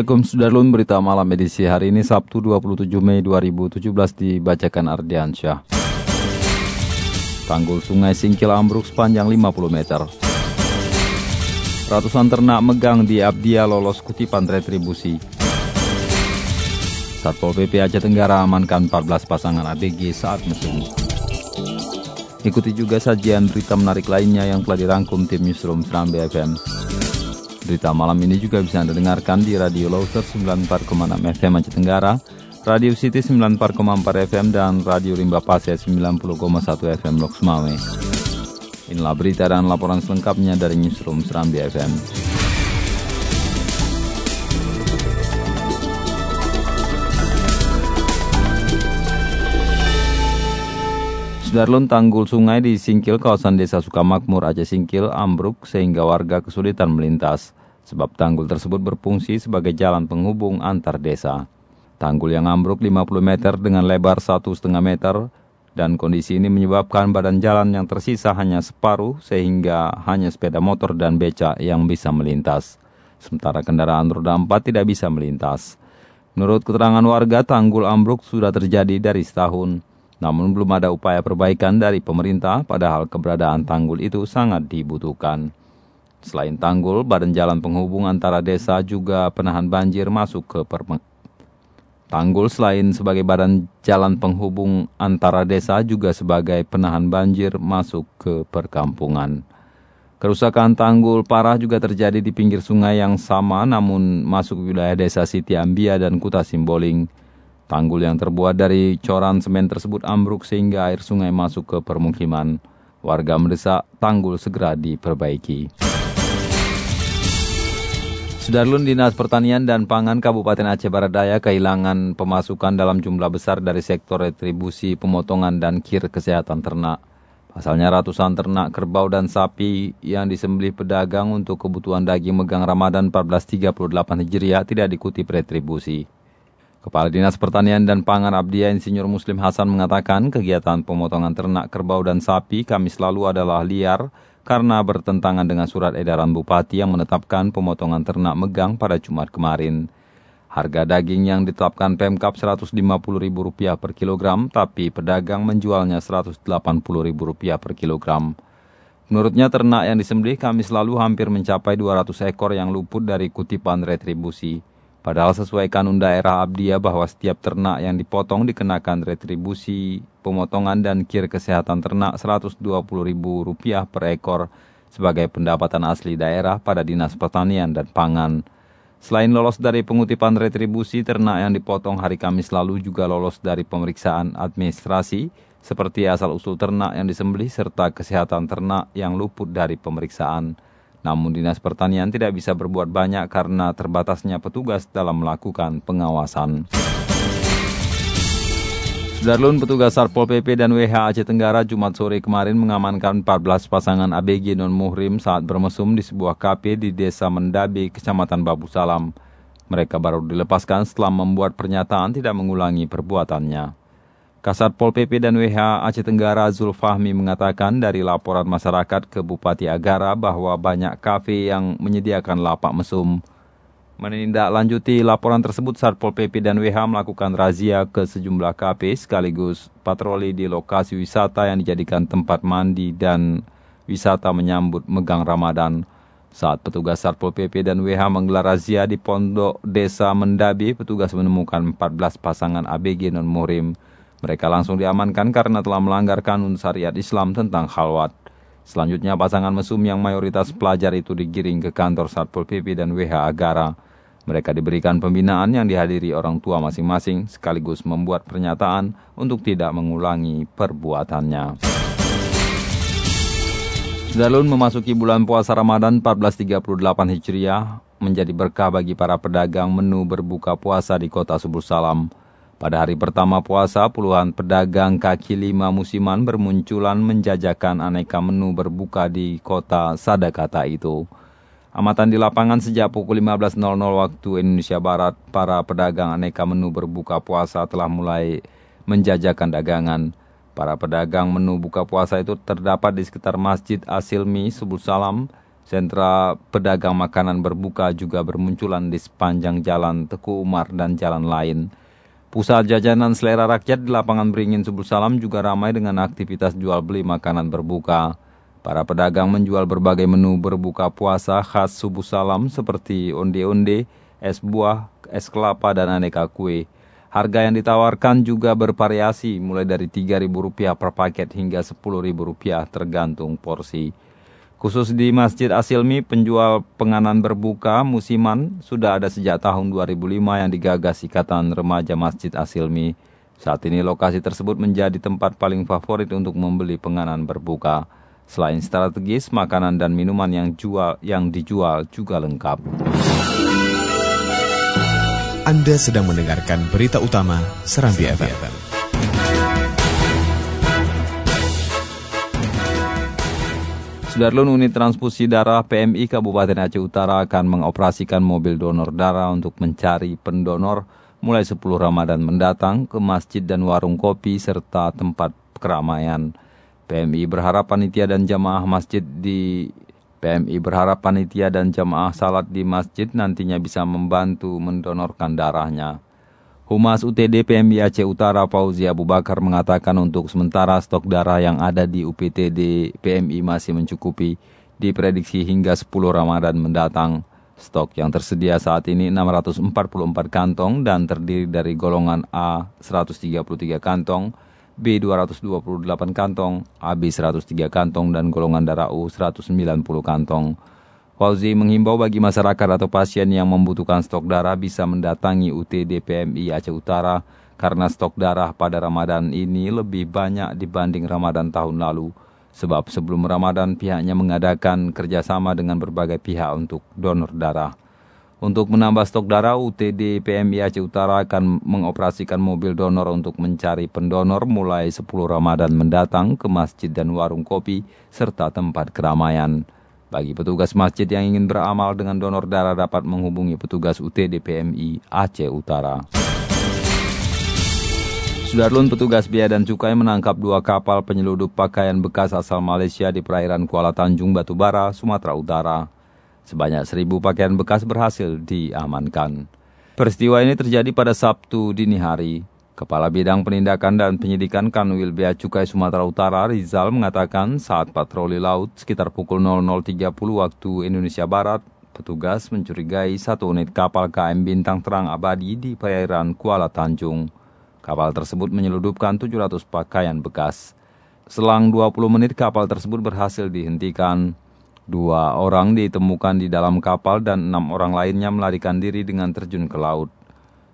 Assalamualaikum Sudarlun, berita malam edisi hari ini Sabtu 27 Mei 2017 dibacakan Ardiansyah. Tanggul sungai Singkil ambruk sepanjang 50 meter. Ratusan ternak megang di Abdia lolos kutipan retribusi. Satpol PP Aceh Tenggara amankan 14 pasangan ABG saat mesum. Ikuti juga sajian berita menarik lainnya yang telah dirangkum tim Newsroom Seram BFM. Berita malam ini juga bisa Anda dengarkan di Radio Loser 94,6 FM Aceh Tenggara, Radio City 94,4 FM, dan Radio Rimba Pasir 90,1 FM Lok Sumawe. Inilah berita dan laporan selengkapnya dari Newsroom Serambi FM. Sudarlun tanggul sungai di Singkil, kawasan desa Sukamakmur, Aceh Singkil, ambruk sehingga warga kesulitan melintas. Sebab tanggul tersebut berfungsi sebagai jalan penghubung antar desa. Tanggul yang ambruk 50 meter dengan lebar 1,5 meter dan kondisi ini menyebabkan badan jalan yang tersisa hanya separuh sehingga hanya sepeda motor dan beca yang bisa melintas. Sementara kendaraan roda 4 tidak bisa melintas. Menurut keterangan warga, tanggul ambruk sudah terjadi dari setahun. Namun belum ada upaya perbaikan dari pemerintah padahal keberadaan tanggul itu sangat dibutuhkan. Selain tanggul, badan jalan penghubung antara desa juga penahan banjir masuk ke perme Tanggul selain sebagai badan jalan penghubung antara desa juga sebagai penahan banjir masuk ke perkampungan. Kerusakan tanggul parah juga terjadi di pinggir sungai yang sama namun masuk wilayah desa Siti Ambia dan Kuta Simboling. Tanggul yang terbuat dari coran semen tersebut ambruk sehingga air sungai masuk ke permukiman. Warga mendesak tanggul segera diperbaiki. Sudarlun Dinas Pertanian dan Pangan Kabupaten Aceh Barat Daya kehilangan pemasukan dalam jumlah besar dari sektor retribusi pemotongan dan kir kesehatan ternak. Pasalnya ratusan ternak kerbau dan sapi yang disembelih pedagang untuk kebutuhan daging megang Ramadan 1438 Hijriah tidak dikutip retribusi. Kepala Dinas Pertanian dan Pangan Abdiya Insinyur Muslim Hasan mengatakan kegiatan pemotongan ternak kerbau dan sapi Kamis lalu adalah liar karena bertentangan dengan surat edaran Bupati yang menetapkan pemotongan ternak megang pada Jumat kemarin. Harga daging yang ditetapkan Pemkap Rp150.000 per kilogram, tapi pedagang menjualnya Rp180.000 per kilogram. Menurutnya ternak yang disembelih Kamis lalu hampir mencapai 200 ekor yang luput dari kutipan retribusi. Padahal sesuai kanun daerah Abdia bahwa setiap ternak yang dipotong dikenakan retribusi pemotongan dan kir kesehatan ternak Rp120.000 per ekor sebagai pendapatan asli daerah pada Dinas Pertanian dan Pangan. Selain lolos dari pengutipan retribusi, ternak yang dipotong hari Kamis lalu juga lolos dari pemeriksaan administrasi seperti asal-usul ternak yang disembelih serta kesehatan ternak yang luput dari pemeriksaan. Namun Dinas Pertanian tidak bisa berbuat banyak karena terbatasnya petugas dalam melakukan pengawasan. Darlun petugas Sarpol PP dan WH Aceh Tenggara Jumat sore kemarin mengamankan 14 pasangan ABG non-muhrim saat bermesum di sebuah kafe di Desa Mendabe, Kecamatan Babu Salam. Mereka baru dilepaskan setelah membuat pernyataan tidak mengulangi perbuatannya. Kasat Pol PP dan WH Aceh Tenggara Zulfahmi mengatakan dari laporan masyarakat ke Bupati Agara bahwa banyak kafe yang menyediakan lapak mesum. Menindaklanjuti laporan tersebut, Satpol PP dan WH melakukan razia ke sejumlah kafe sekaligus patroli di lokasi wisata yang dijadikan tempat mandi dan wisata menyambut megang Ramadan. Saat petugas Satpol PP dan WH menggelar razia di Pondok Desa Mendabi, petugas menemukan 14 pasangan ABG non-murim. Mereka langsung diamankan karena telah melanggar kanun syariat Islam tentang khalwat. Selanjutnya pasangan mesum yang mayoritas pelajar itu digiring ke kantor Satpol PP dan WH Agara. Mereka diberikan pembinaan yang dihadiri orang tua masing-masing sekaligus membuat pernyataan untuk tidak mengulangi perbuatannya. Dalun memasuki bulan puasa Ramadan 1438 Hijriah, menjadi berkah bagi para pedagang menu berbuka puasa di kota Subul Salam. Pada hari pertama puasa, puluhan pedagang kaki lima musiman bermunculan menjajakan aneka menu berbuka di kota Sadakata itu. Amatan di lapangan sejak pukul 15.00 waktu Indonesia Barat, para pedagang aneka menu berbuka puasa telah mulai menjajakan dagangan. Para pedagang menu buka puasa itu terdapat di sekitar Masjid Asilmi, Subul Salam, sentra pedagang makanan berbuka juga bermunculan di sepanjang jalan Teku Umar dan jalan lain. Pusat jajanan selera rakyat di lapangan Beringin Subul Salam juga ramai dengan aktivitas jual beli makanan berbuka. Para pedagang menjual berbagai menu berbuka puasa khas Subul Salam seperti onde-onde, es buah, es kelapa, dan aneka kue. Harga yang ditawarkan juga bervariasi mulai dari Rp3.000 per paket hingga Rp10.000 tergantung porsi. Khusus di Masjid Asilmi, penjual penganan berbuka musiman sudah ada sejak tahun 2005 yang digagas Ikatan Remaja Masjid Asilmi. Saat ini lokasi tersebut menjadi tempat paling favorit untuk membeli penganan berbuka. Selain strategis, makanan dan minuman yang, jual, yang dijual juga lengkap. Anda sedang mendengarkan berita utama Serambi FM. Sudarlun Unit Transfusi Darah PMI Kabupaten Aceh Utara akan mengoperasikan mobil donor darah untuk mencari pendonor mulai 10 Ramadan mendatang ke masjid dan warung kopi serta tempat keramaian. PMI berharap panitia dan jamaah masjid di PMI berharap panitia dan jamaah salat di masjid nantinya bisa membantu mendonorkan darahnya. Humas UTD PMI Aceh Utara Fauzi Abu Bakar mengatakan untuk sementara stok darah yang ada di UPTD PMI masih mencukupi diprediksi hingga 10 Ramadan mendatang. Stok yang tersedia saat ini 644 kantong dan terdiri dari golongan A 133 kantong, B 228 kantong, AB 103 kantong dan golongan darah U 190 kantong. Fauzi menghimbau bagi masyarakat atau pasien yang membutuhkan stok darah bisa mendatangi UTD PMI Aceh Utara karena stok darah pada Ramadan ini lebih banyak dibanding Ramadan tahun lalu. Sebab sebelum Ramadan pihaknya mengadakan kerjasama dengan berbagai pihak untuk donor darah. Untuk menambah stok darah, UTD PMI Aceh Utara akan mengoperasikan mobil donor untuk mencari pendonor mulai 10 Ramadan mendatang ke masjid dan warung kopi serta tempat keramaian. Bagi petugas masjid yang ingin beramal dengan donor darah dapat menghubungi petugas UTD PMI Aceh Utara. Sudarlun petugas biaya dan cukai menangkap dua kapal penyeludup pakaian bekas asal Malaysia di perairan Kuala Tanjung, Batubara, Sumatera Utara. Sebanyak seribu pakaian bekas berhasil diamankan. Peristiwa ini terjadi pada Sabtu dini hari. Kepala Bidang Penindakan dan Penyidikan Kanwil Bea Cukai Sumatera Utara Rizal mengatakan saat patroli laut sekitar pukul 00.30 waktu Indonesia Barat, petugas mencurigai satu unit kapal KM Bintang Terang Abadi di perairan Kuala Tanjung. Kapal tersebut menyeludupkan 700 pakaian bekas. Selang 20 menit kapal tersebut berhasil dihentikan. Dua orang ditemukan di dalam kapal dan enam orang lainnya melarikan diri dengan terjun ke laut.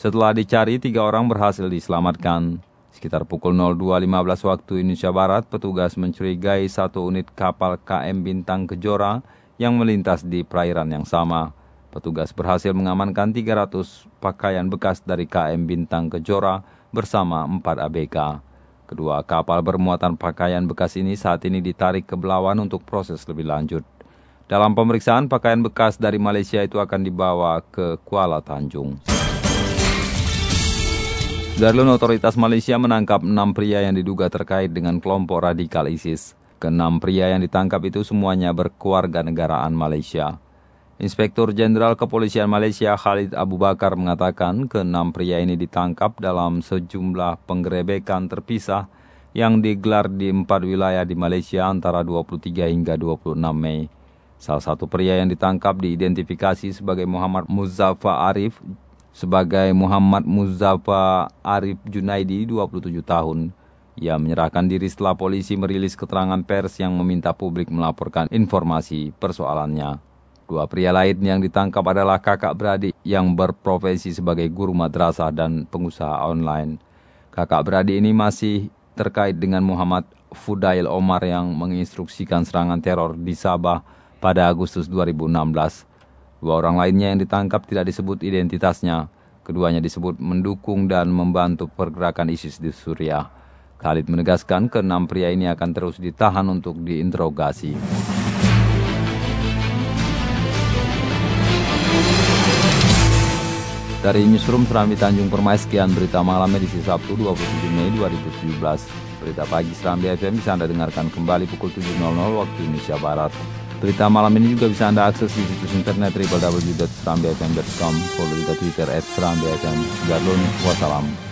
Setelah dicari, tiga orang berhasil diselamatkan. Sekitar pukul 02.15 waktu Indonesia Barat, petugas mencurigai satu unit kapal KM Bintang Kejora yang melintas di perairan yang sama. Petugas berhasil mengamankan 300 pakaian bekas dari KM Bintang Kejora bersama 4 ABK. Kedua kapal bermuatan pakaian bekas ini saat ini ditarik ke Belawan untuk proses lebih lanjut. Dalam pemeriksaan, pakaian bekas dari Malaysia itu akan dibawa ke Kuala Tanjung. Darlun otoritas Malaysia menangkap enam pria yang diduga terkait dengan kelompok radikal ISIS. Keenam pria yang ditangkap itu semuanya berkeluarga negaraan Malaysia. Inspektur Jenderal Kepolisian Malaysia Khalid Abu Bakar mengatakan keenam pria ini ditangkap dalam sejumlah penggerebekan terpisah yang digelar di empat wilayah di Malaysia antara 23 hingga 26 Mei. Salah satu pria yang ditangkap diidentifikasi sebagai Muhammad Muzaffar Arif, sebagai Muhammad Muzafa Arif Junaidi, 27 tahun. Ia menyerahkan diri setelah polisi merilis keterangan pers yang meminta publik melaporkan informasi persoalannya. Dua pria lain yang ditangkap adalah kakak beradik yang berprofesi sebagai guru madrasah dan pengusaha online. Kakak beradik ini masih terkait dengan Muhammad Fudail Omar yang menginstruksikan serangan teror di Sabah pada Agustus 2016. Dua orang lainnya yang ditangkap tidak disebut identitasnya. Keduanya disebut mendukung dan membantu pergerakan ISIS di Suriah. Khalid menegaskan keenam pria ini akan terus ditahan untuk diinterogasi. Dari Newsroom Serambi Tanjung Permai, sekian berita malam edisi Sabtu 27 Mei 2017. Berita pagi Serambi FM bisa Anda dengarkan kembali pukul 7.00 waktu Indonesia Barat. Berita malam ini juga bisa Anda akses di situs internet www.serambifm.com, follow juga Twitter at Serambi FM. Garlun, wassalam.